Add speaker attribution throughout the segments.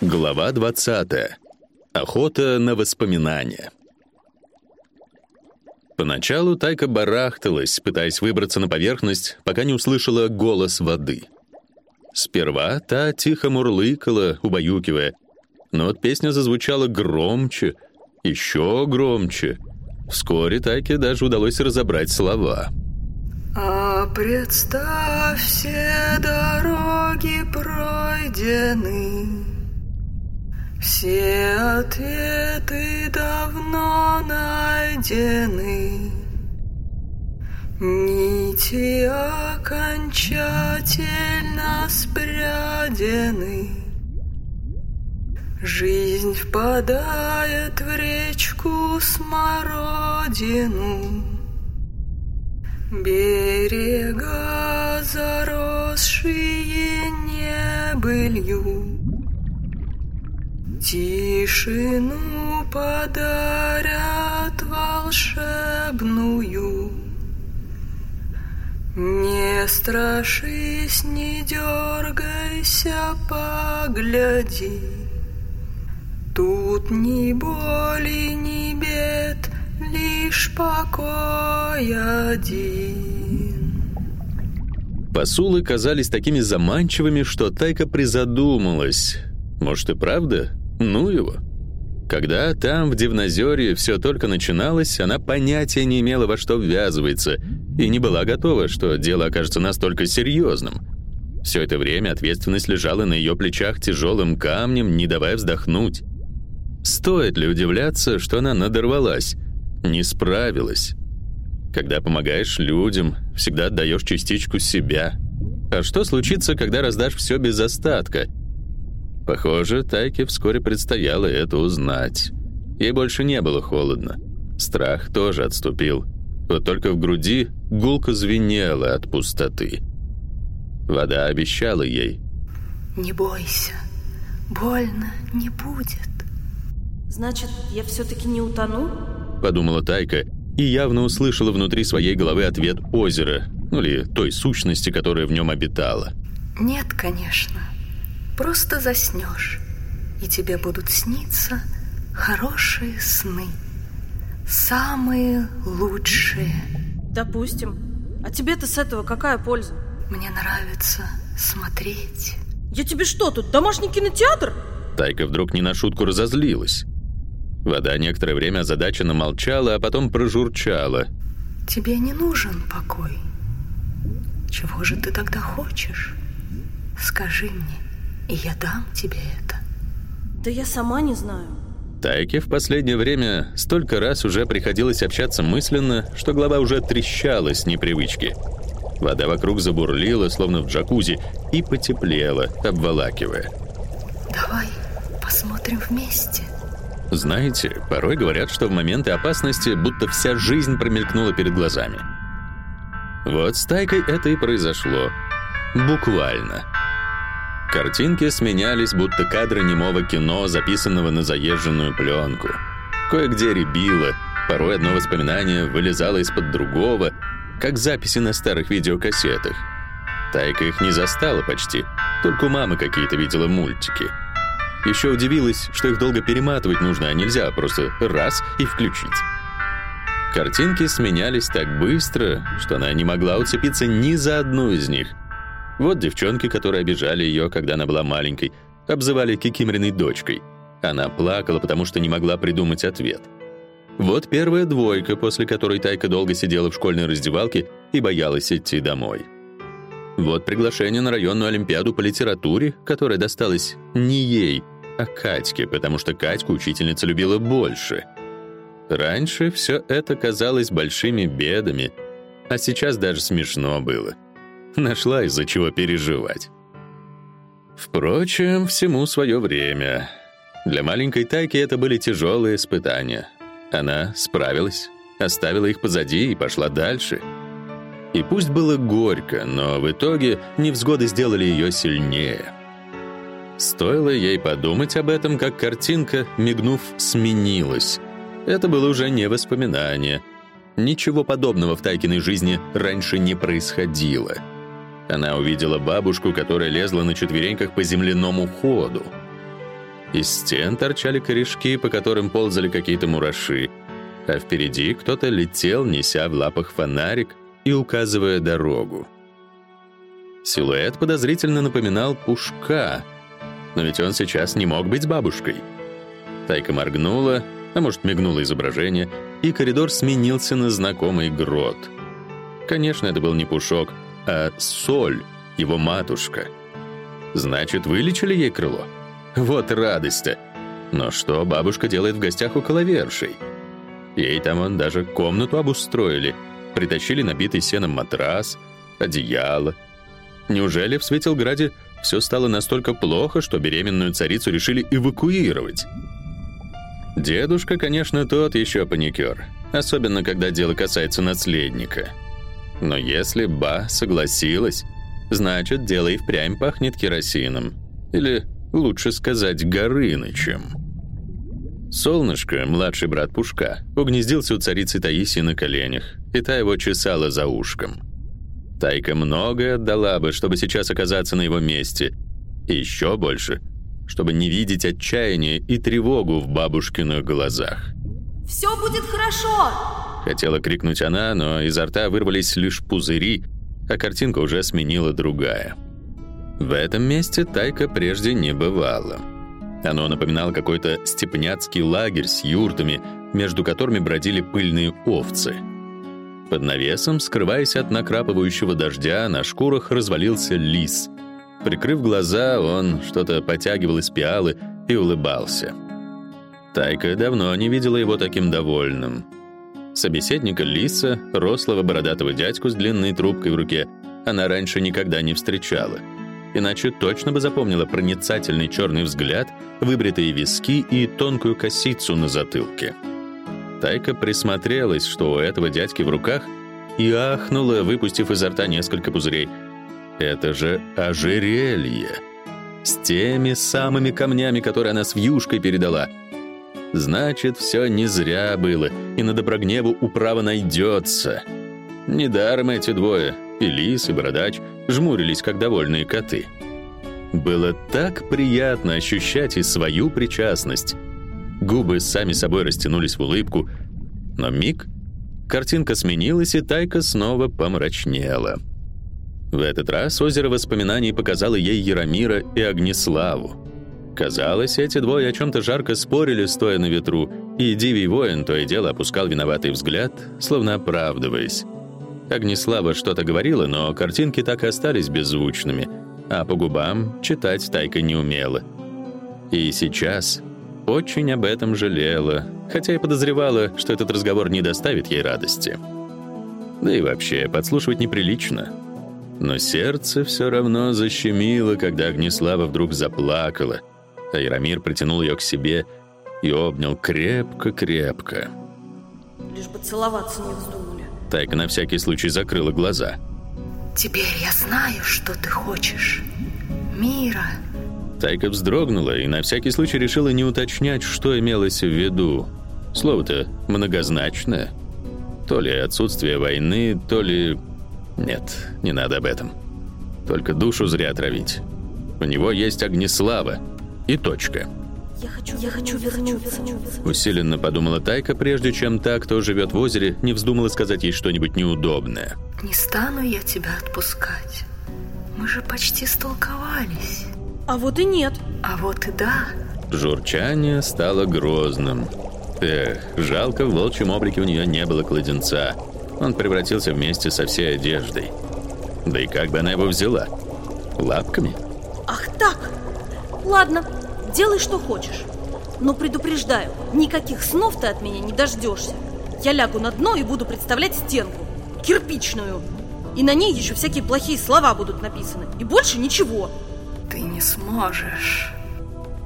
Speaker 1: Глава 20. Охота на воспоминания. Поначалу Тайка барахталась, пытаясь выбраться на поверхность, пока не услышала голос воды. Сперва та тихо мурлыкала, убаюкивая, но вот песня зазвучала громче, еще громче. Вскоре Тайке даже удалось разобрать слова.
Speaker 2: «А представь, все дороги пройдены, все ответы давно найдены, Нити окончательно спрядены. Жизнь впадает в речку смородину, Берега, заросшие небылью, Тишину подарят волшебную. Не страшись, не дергайся, погляди. Тут ни боли, ни бед, лишь покой один.
Speaker 1: Посулы казались такими заманчивыми, что Тайка призадумалась. Может и правда ну его. Когда там, в Дивнозерье, все только начиналось, она понятия не имела, во что ввязывается, и не была готова, что дело окажется настолько серьезным. Все это время ответственность лежала на ее плечах тяжелым камнем, не давая вздохнуть. Стоит ли удивляться, что она надорвалась, не справилась? Когда помогаешь людям, всегда отдаешь частичку себя. А что случится, когда раздашь все без остатка — Похоже, Тайке вскоре предстояло это узнать. Ей больше не было холодно. Страх тоже отступил. Вот только в груди гулко звенело от пустоты. Вода обещала ей.
Speaker 2: «Не бойся, больно не будет».
Speaker 3: «Значит, я все-таки не утону?»
Speaker 1: Подумала Тайка и явно услышала внутри своей головы ответ озера, ну или той сущности, которая в нем обитала.
Speaker 2: «Нет, конечно. Просто заснешь, и тебе будут сниться хорошие сны. Самые лучшие.
Speaker 3: Допустим. А тебе-то с этого какая польза?
Speaker 2: Мне нравится смотреть.
Speaker 3: Я тебе что, тут домашний кинотеатр?
Speaker 1: Тайка вдруг не на шутку разозлилась. Вода некоторое время озадаченно молчала, а потом прожурчала.
Speaker 2: Тебе не нужен покой. Чего же ты тогда хочешь? Скажи мне и я дам тебе это.
Speaker 3: Да я сама не знаю.
Speaker 1: Тайке в последнее время столько раз уже приходилось общаться мысленно, что голова уже трещала с непривычки. Вода вокруг забурлила, словно в джакузи, и потеплела, обволакивая.
Speaker 2: Давай посмотрим вместе.
Speaker 1: Знаете, порой говорят, что в моменты опасности будто вся жизнь промелькнула перед глазами. Вот с Тайкой это и произошло. Буквально. Картинки сменялись, будто кадры немого кино, записанного на заезженную пленку. Кое-где рябило, порой одно воспоминание вылезало из-под другого, как записи на старых видеокассетах. Тайка их не застала почти, только у мамы какие-то видела мультики. Еще удивилась, что их долго перематывать нужно, а нельзя просто раз и включить. Картинки сменялись так быстро, что она не могла уцепиться ни за одну из них — вот девчонки, которые обижали ее, когда она была маленькой, обзывали Кикимриной дочкой. Она плакала, потому что не могла придумать ответ. Вот первая двойка, после которой Тайка долго сидела в школьной раздевалке и боялась идти домой. Вот приглашение на районную олимпиаду по литературе, которая досталась не ей, а Катьке, потому что Катьку учительница любила больше. Раньше все это казалось большими бедами, а сейчас даже смешно было — Нашла из-за чего переживать. Впрочем, всему свое время. Для маленькой Тайки это были тяжелые испытания. Она справилась, оставила их позади и пошла дальше. И пусть было горько, но в итоге невзгоды сделали ее сильнее. Стоило ей подумать об этом, как картинка, мигнув, сменилась. Это было уже не воспоминание. Ничего подобного в Тайкиной жизни раньше не происходило. Она увидела бабушку, которая лезла на четвереньках по земляному ходу. Из стен торчали корешки, по которым ползали какие-то мураши, а впереди кто-то летел, неся в лапах фонарик и указывая дорогу. Силуэт подозрительно напоминал пушка, но ведь он сейчас не мог быть бабушкой. Тайка моргнула, а может, мигнуло изображение, и коридор сменился на знакомый грот. Конечно, это был не Пушок, а Соль, его матушка. Значит, вылечили ей крыло? Вот радость-то! Но что бабушка делает в гостях у коловершей? Ей там он даже комнату обустроили, притащили набитый сеном матрас, одеяло. Неужели в Светилграде все стало настолько плохо, что беременную царицу решили эвакуировать? Дедушка, конечно, тот еще паникер, особенно когда дело касается наследника. Но если Ба согласилась, значит, дело и впрямь пахнет керосином. Или, лучше сказать, Горынычем. Солнышко, младший брат Пушка, угнездился у царицы Таисии на коленях, и та его чесала за ушком. Тайка многое отдала бы, чтобы сейчас оказаться на его месте. И еще больше, чтобы не видеть отчаяние и тревогу в бабушкиных глазах.
Speaker 3: «Все будет хорошо!»
Speaker 1: Хотела крикнуть она, но изо рта вырвались лишь пузыри, а картинка уже сменила другая. В этом месте Тайка прежде не бывала. Оно напоминало какой-то степняцкий лагерь с юртами, между которыми бродили пыльные овцы. Под навесом, скрываясь от накрапывающего дождя, на шкурах развалился лис — Прикрыв глаза, он что-то потягивал из пиалы и улыбался. Тайка давно не видела его таким довольным. Собеседника Лиса, рослого бородатого дядьку с длинной трубкой в руке, она раньше никогда не встречала. Иначе точно бы запомнила проницательный черный взгляд, выбритые виски и тонкую косицу на затылке. Тайка присмотрелась, что у этого дядьки в руках, и ахнула, выпустив изо рта несколько пузырей — это же ожерелье. С теми самыми камнями, которые она с вьюшкой передала. Значит, все не зря было, и на Доброгневу управа найдется. Недаром эти двое, и лис, и бородач, жмурились, как довольные коты. Было так приятно ощущать и свою причастность. Губы сами собой растянулись в улыбку, но миг картинка сменилась, и Тайка снова помрачнела. В этот раз озеро воспоминаний показало ей Яромира и Огнеславу. Казалось, эти двое о чем-то жарко спорили, стоя на ветру, и Дивий воин то и дело опускал виноватый взгляд, словно оправдываясь. Огнеслава что-то говорила, но картинки так и остались беззвучными, а по губам читать Тайка не умела. И сейчас очень об этом жалела, хотя и подозревала, что этот разговор не доставит ей радости. Да и вообще, подслушивать неприлично — но сердце все равно защемило, когда Огнеслава вдруг заплакала, а Яромир притянул ее к себе и обнял крепко-крепко.
Speaker 3: Лишь бы целоваться не вздумали.
Speaker 1: Тайка на всякий случай закрыла глаза.
Speaker 2: Теперь я знаю, что ты хочешь. Мира.
Speaker 1: Тайка вздрогнула и на всякий случай решила не уточнять, что имелось в виду. Слово-то многозначное. То ли отсутствие войны, то ли нет, не надо об этом. Только душу зря отравить. У него есть огнеслава. И точка.
Speaker 3: Я хочу, я хочу вернуться.
Speaker 1: Усиленно подумала Тайка, прежде чем та, кто живет в озере, не вздумала сказать ей что-нибудь неудобное.
Speaker 2: Не стану я тебя отпускать. Мы же почти столковались.
Speaker 3: А вот и нет.
Speaker 2: А вот и да.
Speaker 1: Журчание стало грозным. Эх, жалко, в волчьем облике у нее не было кладенца он превратился вместе со всей одеждой. Да и как бы она его взяла? Лапками?
Speaker 3: Ах так! Ладно, делай, что хочешь. Но предупреждаю, никаких снов ты от меня не дождешься. Я лягу на дно и буду представлять стенку. Кирпичную. И на ней еще всякие плохие слова будут написаны. И больше ничего.
Speaker 2: Ты не сможешь.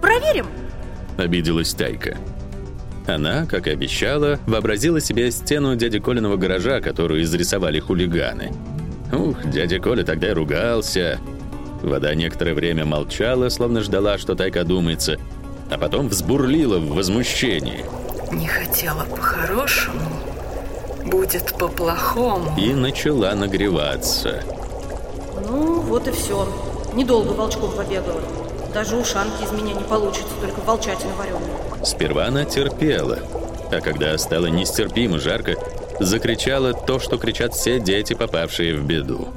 Speaker 3: Проверим.
Speaker 1: Обиделась Тайка. Она, как и обещала, вообразила себе стену дяди Колиного гаража, которую изрисовали хулиганы. Ух, дядя Коля тогда и ругался. Вода некоторое время молчала, словно ждала, что Тайка думается, а потом взбурлила в возмущении.
Speaker 2: Не хотела по-хорошему, будет по-плохому.
Speaker 1: И начала нагреваться.
Speaker 3: Ну, вот и все. Недолго волчком побегала. Даже ушанки из меня не получится, только волчатина вареная.
Speaker 1: Сперва она терпела, а когда стало нестерпимо жарко, закричала то, что кричат все дети, попавшие в беду.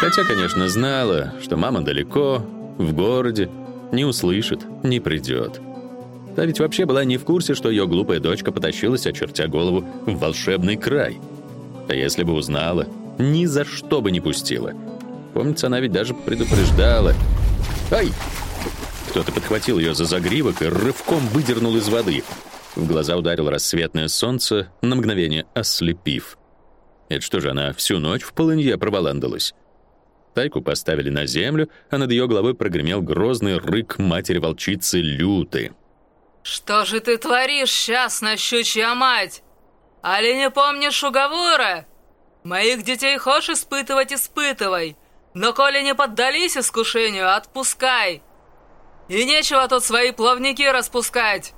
Speaker 1: Хотя, конечно, знала, что мама далеко, в городе, не услышит, не придет. Та ведь вообще была не в курсе, что ее глупая дочка потащилась, очертя голову, в волшебный край. А если бы узнала, ни за что бы не пустила. Помнится, она ведь даже предупреждала. «Ай!» Кто-то подхватил ее за загривок и рывком выдернул из воды. В глаза ударило рассветное солнце, на мгновение ослепив. Это что же, она всю ночь в полынье проволандалась? Тайку поставили на землю, а над ее головой прогремел грозный рык матери-волчицы Люты.
Speaker 4: «Что же ты творишь, счастная щучья мать? Али не помнишь уговора? Моих детей хочешь испытывать, испытывай, но коли не поддались искушению, отпускай. И нечего тут свои плавники распускать».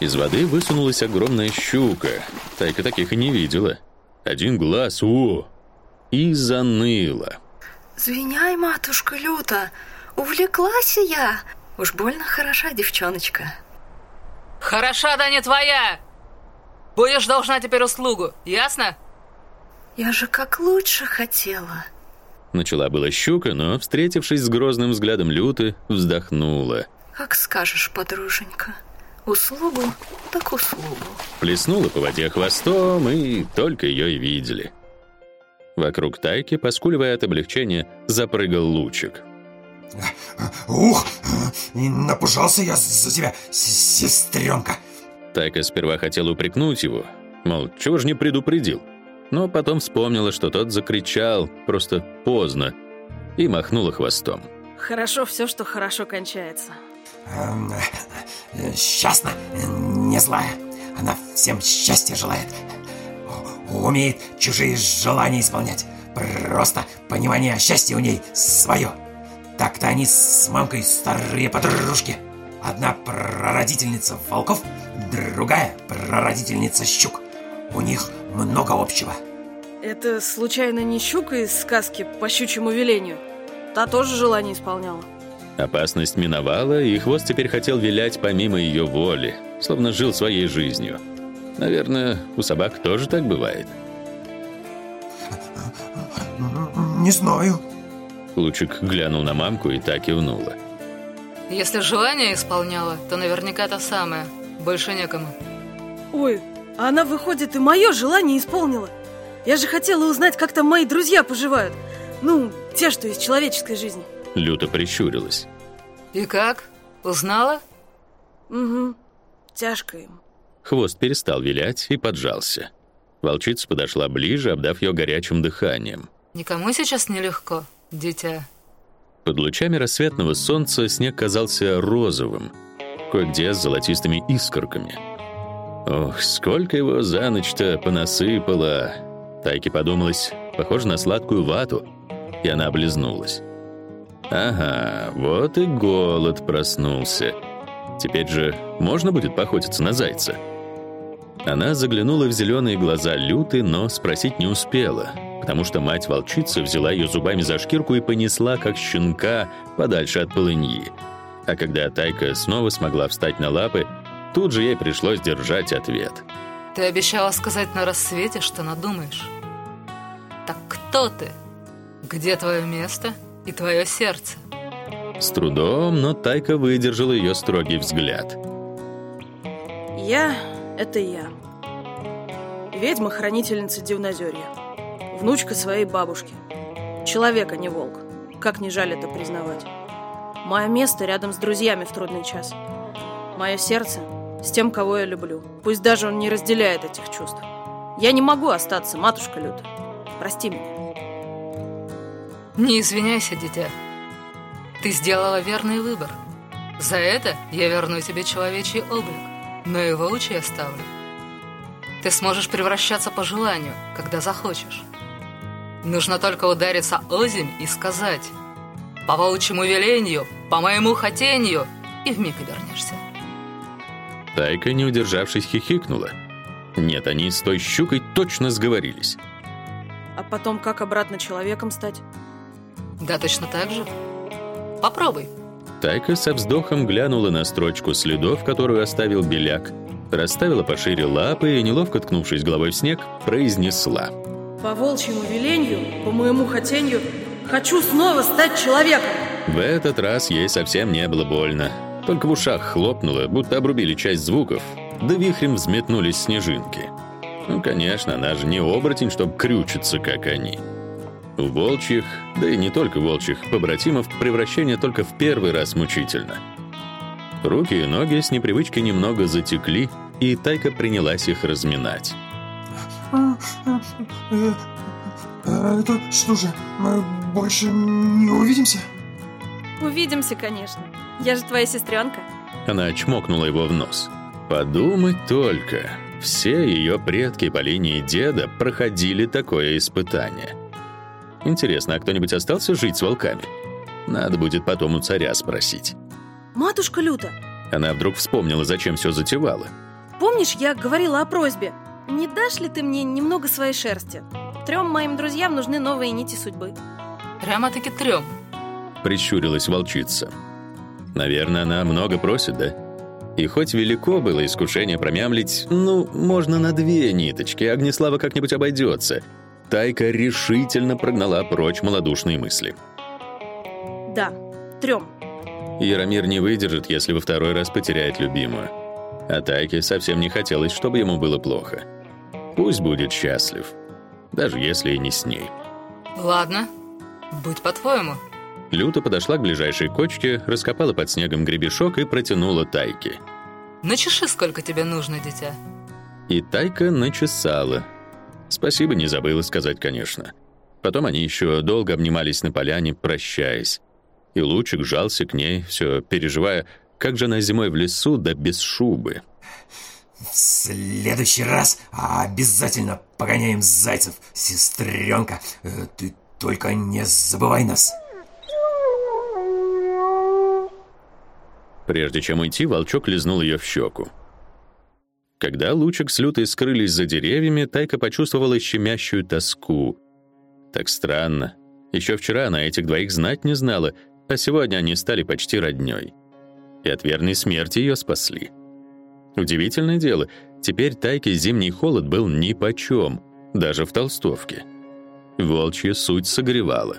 Speaker 1: Из воды высунулась огромная щука. Тайка таких и не видела. Один глаз, о! И заныла.
Speaker 2: Звиняй, матушка Люта, увлеклась я. Уж больно хороша девчоночка.
Speaker 4: Хороша да не твоя! Будешь должна теперь услугу, ясно?
Speaker 2: Я же как лучше хотела.
Speaker 1: Начала была щука, но, встретившись с грозным взглядом Люты, вздохнула.
Speaker 2: Как скажешь, подруженька. Услугу, так услугу.
Speaker 1: Плеснула по воде хвостом, и только ее и видели. Вокруг тайки, поскуливая от облегчения, запрыгал лучик.
Speaker 5: Ух, напужался я за тебя, сестренка.
Speaker 1: Тайка сперва хотела упрекнуть его, мол, чего ж не предупредил. Но потом вспомнила, что тот закричал, просто поздно, и махнула хвостом.
Speaker 3: Хорошо все, что хорошо кончается.
Speaker 5: Эм, счастна, не злая. Она всем счастья желает умеет чужие желания исполнять. Просто понимание счастья у ней свое. Так-то они с мамкой старые подружки. Одна прародительница волков, другая прародительница щук. У них много общего.
Speaker 3: Это случайно не щука из сказки по щучьему велению? Та тоже желание исполняла.
Speaker 1: Опасность миновала, и хвост теперь хотел вилять помимо ее воли, словно жил своей жизнью. Наверное, у собак тоже так бывает.
Speaker 5: Не знаю.
Speaker 1: Лучик глянул на мамку и так кивнула.
Speaker 4: Если желание исполняла, то наверняка то самое. Больше некому.
Speaker 3: Ой, а она, выходит, и мое желание исполнила. Я же хотела узнать, как там мои друзья поживают. Ну, те, что из человеческой жизни.
Speaker 1: Люто прищурилась.
Speaker 4: И как? Узнала?
Speaker 3: Угу. Тяжко им.
Speaker 1: Хвост перестал вилять и поджался. Волчица подошла ближе, обдав ее горячим дыханием.
Speaker 4: Никому сейчас нелегко, дитя.
Speaker 1: Под лучами рассветного солнца снег казался розовым, кое-где с золотистыми искорками. Ох, сколько его за ночь-то понасыпало. Тайке подумалось, похоже на сладкую вату, и она облизнулась. Ага, вот и голод проснулся. Теперь же можно будет поохотиться на зайца. Она заглянула в зеленые глаза Люты, но спросить не успела, потому что мать-волчица взяла ее зубами за шкирку и понесла, как щенка, подальше от полыньи. А когда Тайка снова смогла встать на лапы, тут же ей пришлось держать ответ.
Speaker 4: Ты обещала сказать на рассвете, что надумаешь. Так кто ты? Где твое место и твое сердце?
Speaker 1: С трудом, но Тайка выдержала ее строгий взгляд.
Speaker 3: Я это я. Ведьма-хранительница Дивнозерья. Внучка своей бабушки. Человек, а не волк. Как не жаль это признавать. Мое место рядом с друзьями в трудный час. Мое сердце с тем, кого я люблю. Пусть даже он не разделяет этих чувств. Я не могу остаться, матушка Люта. Прости меня.
Speaker 4: Не извиняйся, дитя. Ты сделала верный выбор. За это я верну тебе человечий облик но его лучи оставлю. Ты сможешь превращаться по желанию, когда захочешь. Нужно только удариться о земь и сказать «По волчьему велению, по моему хотению» и вмиг обернешься.
Speaker 1: Тайка, не удержавшись, хихикнула. Нет, они с той щукой точно сговорились.
Speaker 3: А потом как обратно человеком стать?
Speaker 4: Да, точно так же. Попробуй.
Speaker 1: Тайка со вздохом глянула на строчку следов, которую оставил беляк, расставила пошире лапы и, неловко ткнувшись головой в снег, произнесла.
Speaker 3: По волчьему велению, по моему хотению, хочу снова стать человеком.
Speaker 1: В этот раз ей совсем не было больно. Только в ушах хлопнуло, будто обрубили часть звуков, да вихрем взметнулись снежинки. Ну, конечно, она же не оборотень, чтобы крючиться, как они. У волчьих, да и не только волчьих, побратимов превращение только в первый раз мучительно. Руки и ноги с непривычки немного затекли, и Тайка принялась их разминать.
Speaker 5: Это что же, мы больше не увидимся?
Speaker 3: Увидимся, конечно. Я же твоя сестренка.
Speaker 1: Она чмокнула его в нос. Подумать только. Все ее предки по линии деда проходили такое испытание. Интересно, а кто-нибудь остался жить с волками? Надо будет потом у царя спросить.
Speaker 3: Матушка Люта,
Speaker 1: Она вдруг вспомнила, зачем все затевала.
Speaker 3: помнишь, я говорила о просьбе? Не дашь ли ты мне немного своей шерсти? Трем моим друзьям нужны новые нити судьбы.
Speaker 4: Прямо-таки трем.
Speaker 1: Прищурилась волчица. Наверное, она много просит, да? И хоть велико было искушение промямлить, ну, можно на две ниточки, Огнеслава как-нибудь обойдется. Тайка решительно прогнала прочь малодушные мысли.
Speaker 3: Да, трем.
Speaker 1: Яромир не выдержит, если во второй раз потеряет любимую. А Тайке совсем не хотелось, чтобы ему было плохо. Пусть будет счастлив, даже если и не с ней.
Speaker 4: Ладно, будь по-твоему.
Speaker 1: Люта подошла к ближайшей кочке, раскопала под снегом гребешок и протянула Тайке.
Speaker 4: Начеши, сколько тебе нужно, дитя.
Speaker 1: И Тайка начесала. Спасибо не забыла сказать, конечно. Потом они еще долго обнимались на поляне, прощаясь. И Лучик жался к ней, все переживая, как же она зимой в лесу, да без шубы.
Speaker 5: В следующий раз обязательно погоняем зайцев, сестренка. Э, Ты только не забывай нас.
Speaker 1: Прежде чем уйти, волчок лизнул ее в щеку. Когда Лучик с Лютой скрылись за деревьями, Тайка почувствовала щемящую тоску. Так странно. Еще вчера она этих двоих знать не знала, а сегодня они стали почти роднёй. И от верной смерти ее спасли. Удивительное дело, теперь Тайке зимний холод был нипочем, даже в толстовке. Волчья суть согревала.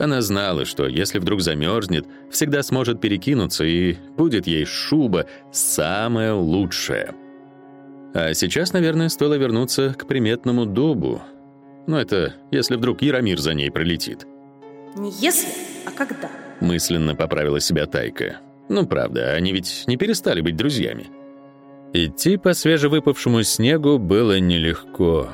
Speaker 1: Она знала, что если вдруг замерзнет, всегда сможет перекинуться, и будет ей шуба самая лучшая. А сейчас, наверное, стоило вернуться к приметному дубу. Но это если вдруг Яромир за ней пролетит.
Speaker 3: Не если, а когда.
Speaker 1: Мысленно поправила себя Тайка. Ну, правда, они ведь не перестали быть друзьями. Идти по свежевыпавшему снегу было нелегко.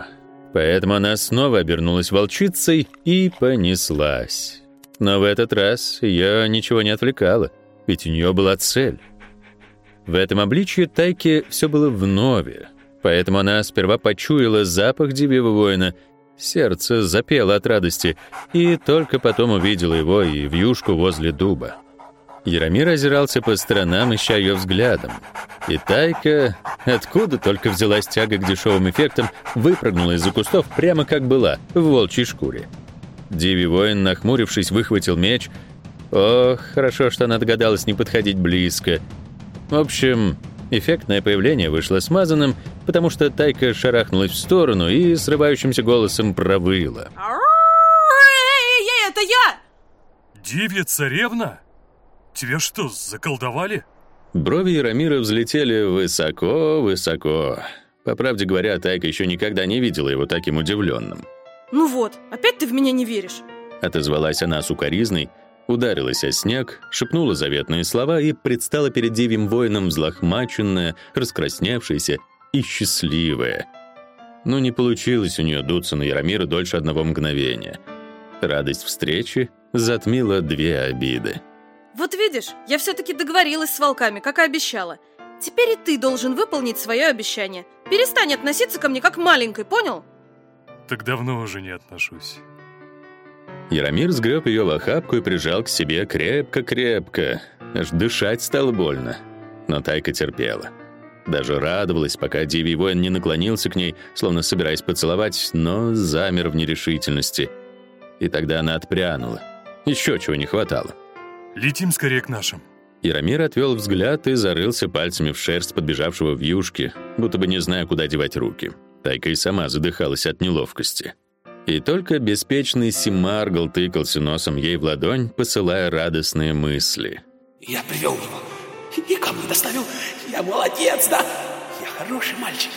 Speaker 1: Поэтому она снова обернулась волчицей и понеслась. Но в этот раз ее ничего не отвлекало, ведь у нее была цель. В этом обличье Тайке все было вновь, поэтому она сперва почуяла запах дивьего воина, сердце запело от радости, и только потом увидела его и вьюшку возле дуба. Яромир озирался по сторонам, ища ее взглядом. И Тайка, откуда только взялась тяга к дешевым эффектам, выпрыгнула из-за кустов прямо как была, в волчьей шкуре. Диви воин, нахмурившись, выхватил меч. Ох, хорошо, что она догадалась не подходить близко. В общем, эффектное появление вышло смазанным, потому что Тайка шарахнулась в сторону и срывающимся голосом провыла.
Speaker 3: Это я!
Speaker 6: Дивья царевна? Тебя что, заколдовали?
Speaker 1: Брови Яромира взлетели высоко-высоко. По правде говоря, Тайка еще никогда не видела его таким удивленным.
Speaker 3: Ну вот, опять ты в меня не веришь.
Speaker 1: Отозвалась она сукоризной, ударилась о снег, шепнула заветные слова и предстала перед дивим воином взлохмаченная, раскрасневшаяся и счастливая. Но не получилось у нее дуться на Яромира дольше одного мгновения. Радость встречи затмила две обиды.
Speaker 3: Вот видишь, я все-таки договорилась с волками, как и обещала. Теперь и ты должен выполнить свое обещание. Перестань относиться ко мне как маленькой, понял?
Speaker 6: Так давно уже не отношусь.
Speaker 1: Яромир сгреб ее в охапку и прижал к себе крепко-крепко. Аж дышать стало больно. Но Тайка терпела. Даже радовалась, пока Дивий воин не наклонился к ней, словно собираясь поцеловать, но замер в нерешительности. И тогда она отпрянула. Еще чего не хватало.
Speaker 6: Летим скорее к нашим.
Speaker 1: Яромир отвел взгляд и зарылся пальцами в шерсть подбежавшего в юшке, будто бы не зная, куда девать руки. Тайка и сама задыхалась от неловкости. И только беспечный Симаргл тыкался носом ей в ладонь, посылая радостные мысли.
Speaker 5: Я привел его и ко мне доставил. Я молодец, да? Я хороший мальчик.